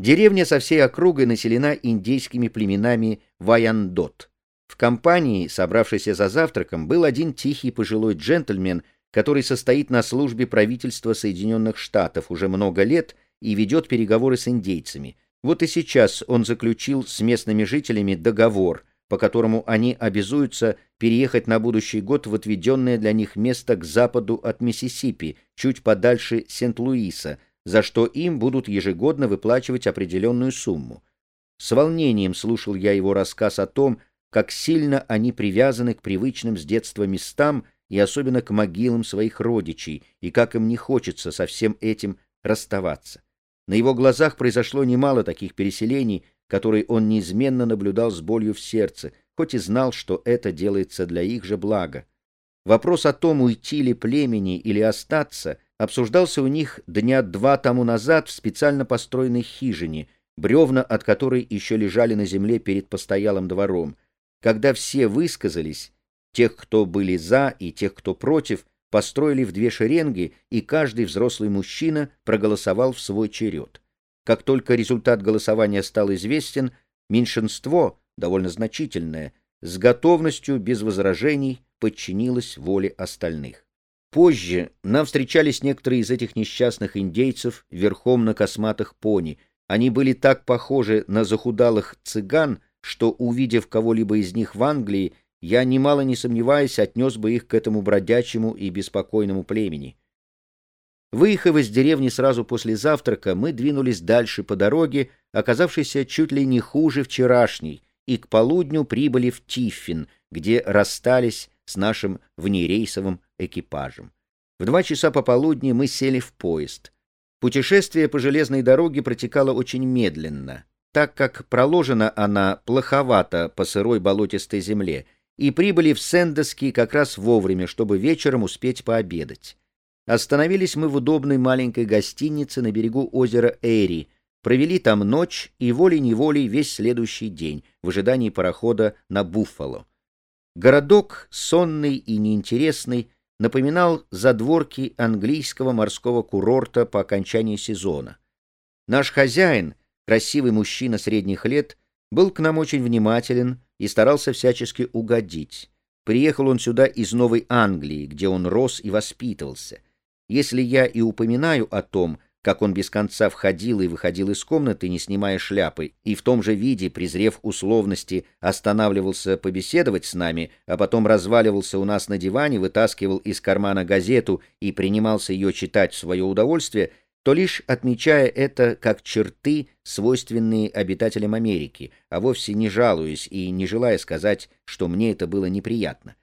Деревня со всей округой населена индейскими племенами Ваяндот. В компании, собравшейся за завтраком, был один тихий пожилой джентльмен, который состоит на службе правительства Соединенных Штатов уже много лет и ведет переговоры с индейцами. Вот и сейчас он заключил с местными жителями договор, по которому они обязуются переехать на будущий год в отведенное для них место к западу от Миссисипи, чуть подальше Сент-Луиса, за что им будут ежегодно выплачивать определенную сумму. С волнением слушал я его рассказ о том, как сильно они привязаны к привычным с детства местам и особенно к могилам своих родичей, и как им не хочется со всем этим расставаться. На его глазах произошло немало таких переселений, которые он неизменно наблюдал с болью в сердце, хоть и знал, что это делается для их же блага. Вопрос о том, уйти ли племени или остаться, обсуждался у них дня два тому назад в специально построенной хижине, бревна от которой еще лежали на земле перед постоялым двором. Когда все высказались, тех, кто были за, и тех, кто против, построили в две шеренги, и каждый взрослый мужчина проголосовал в свой черед. Как только результат голосования стал известен, меньшинство, довольно значительное, с готовностью, без возражений, подчинилось воле остальных. Позже нам встречались некоторые из этих несчастных индейцев верхом на косматых пони. Они были так похожи на захудалых цыган, что, увидев кого-либо из них в Англии, я, немало не сомневаясь, отнес бы их к этому бродячему и беспокойному племени. Выехав из деревни сразу после завтрака, мы двинулись дальше по дороге, оказавшейся чуть ли не хуже вчерашней, и к полудню прибыли в Тиффин, где расстались с нашим внерейсовым экипажем. В два часа пополудни мы сели в поезд. Путешествие по железной дороге протекало очень медленно, так как проложена она плоховато по сырой болотистой земле, и прибыли в Сендески как раз вовремя, чтобы вечером успеть пообедать. Остановились мы в удобной маленькой гостинице на берегу озера Эри, провели там ночь и волей-неволей весь следующий день в ожидании парохода на Буффало. Городок, сонный и неинтересный, напоминал задворки английского морского курорта по окончании сезона. Наш хозяин, красивый мужчина средних лет, был к нам очень внимателен и старался всячески угодить. Приехал он сюда из Новой Англии, где он рос и воспитывался. Если я и упоминаю о том, как он без конца входил и выходил из комнаты, не снимая шляпы, и в том же виде, презрев условности, останавливался побеседовать с нами, а потом разваливался у нас на диване, вытаскивал из кармана газету и принимался ее читать в свое удовольствие, то лишь отмечая это как черты, свойственные обитателям Америки, а вовсе не жалуясь и не желая сказать, что мне это было неприятно.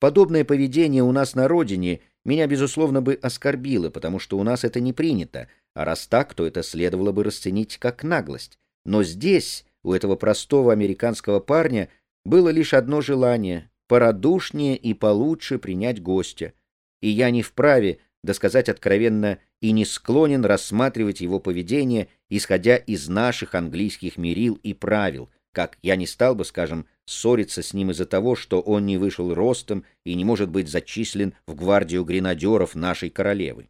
Подобное поведение у нас на родине меня, безусловно, бы оскорбило, потому что у нас это не принято, а раз так, то это следовало бы расценить как наглость. Но здесь, у этого простого американского парня, было лишь одно желание — порадушнее и получше принять гостя. И я не вправе, да сказать откровенно, и не склонен рассматривать его поведение, исходя из наших английских мерил и правил, как я не стал бы, скажем, ссориться с ним из-за того, что он не вышел ростом и не может быть зачислен в гвардию гренадеров нашей королевы.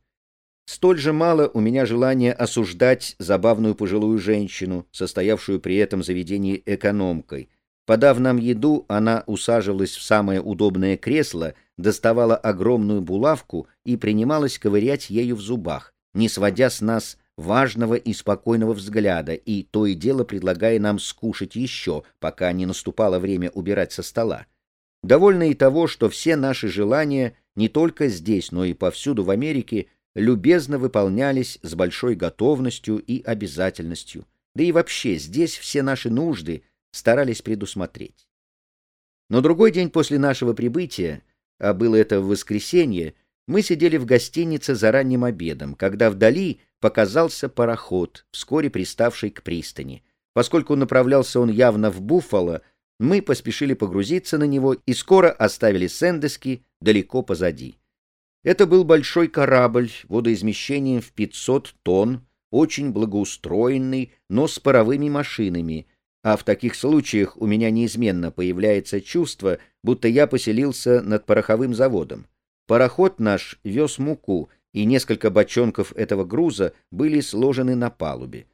Столь же мало у меня желания осуждать забавную пожилую женщину, состоявшую при этом заведении экономкой. Подав нам еду, она усаживалась в самое удобное кресло, доставала огромную булавку и принималась ковырять ею в зубах, не сводя с нас важного и спокойного взгляда, и то и дело предлагая нам скушать еще, пока не наступало время убирать со стола. Довольно и того, что все наши желания не только здесь, но и повсюду в Америке любезно выполнялись с большой готовностью и обязательностью, да и вообще здесь все наши нужды старались предусмотреть. Но другой день после нашего прибытия, а было это в воскресенье, мы сидели в гостинице за ранним обедом, когда вдали показался пароход, вскоре приставший к пристани. Поскольку направлялся он явно в Буффало, мы поспешили погрузиться на него и скоро оставили Сендески далеко позади. Это был большой корабль водоизмещением в 500 тонн, очень благоустроенный, но с паровыми машинами, а в таких случаях у меня неизменно появляется чувство, будто я поселился над пороховым заводом. Пароход наш вез муку, и несколько бочонков этого груза были сложены на палубе.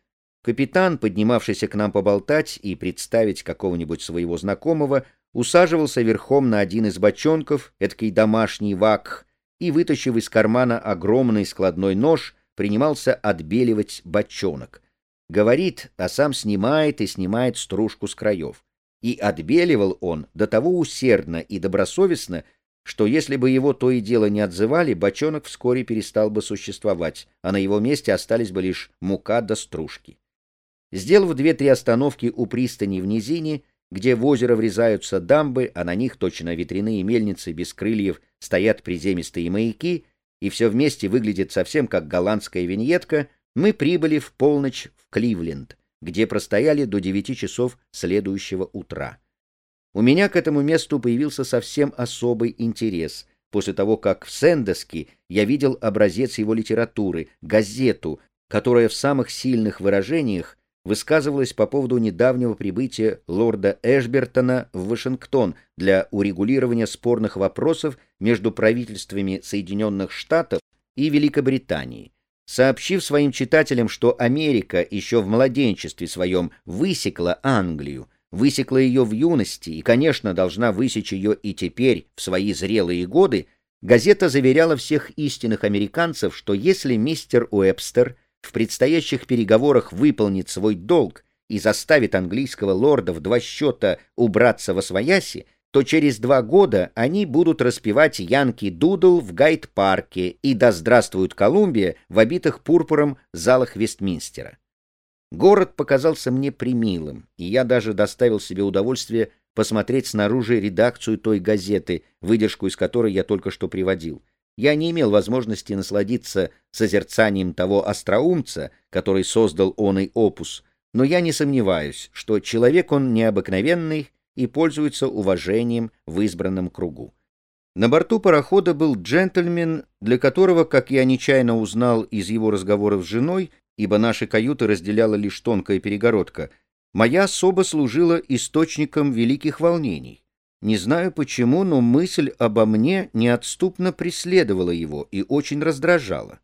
Капитан, поднимавшийся к нам поболтать и представить какого-нибудь своего знакомого, усаживался верхом на один из бочонков, эдакий домашний вак, и, вытащив из кармана огромный складной нож, принимался отбеливать бочонок. Говорит, а сам снимает и снимает стружку с краев. И отбеливал он до того усердно и добросовестно, что если бы его то и дело не отзывали, бочонок вскоре перестал бы существовать, а на его месте остались бы лишь мука до стружки. Сделав две-три остановки у пристани в низине, где в озеро врезаются дамбы, а на них точно ветряные мельницы без крыльев стоят приземистые маяки, и все вместе выглядит совсем как голландская виньетка, мы прибыли в полночь в Кливленд, где простояли до девяти часов следующего утра. У меня к этому месту появился совсем особый интерес, после того, как в Сендеске я видел образец его литературы, газету, которая в самых сильных выражениях высказывалась по поводу недавнего прибытия лорда Эшбертона в Вашингтон для урегулирования спорных вопросов между правительствами Соединенных Штатов и Великобритании. Сообщив своим читателям, что Америка еще в младенчестве своем высекла Англию, высекла ее в юности и, конечно, должна высечь ее и теперь, в свои зрелые годы, газета заверяла всех истинных американцев, что если мистер Уэбстер в предстоящих переговорах выполнит свой долг и заставит английского лорда в два счета убраться во свояси, то через два года они будут распевать Янки Дудл в Гайд-парке и «Да здравствует Колумбия» в обитых пурпуром залах Вестминстера. Город показался мне премилым, и я даже доставил себе удовольствие посмотреть снаружи редакцию той газеты, выдержку из которой я только что приводил. Я не имел возможности насладиться созерцанием того остроумца, который создал оный опус, но я не сомневаюсь, что человек он необыкновенный и пользуется уважением в избранном кругу. На борту парохода был джентльмен, для которого, как я нечаянно узнал из его разговоров с женой, ибо наши каюты разделяла лишь тонкая перегородка, моя особа служила источником великих волнений. Не знаю почему, но мысль обо мне неотступно преследовала его и очень раздражала.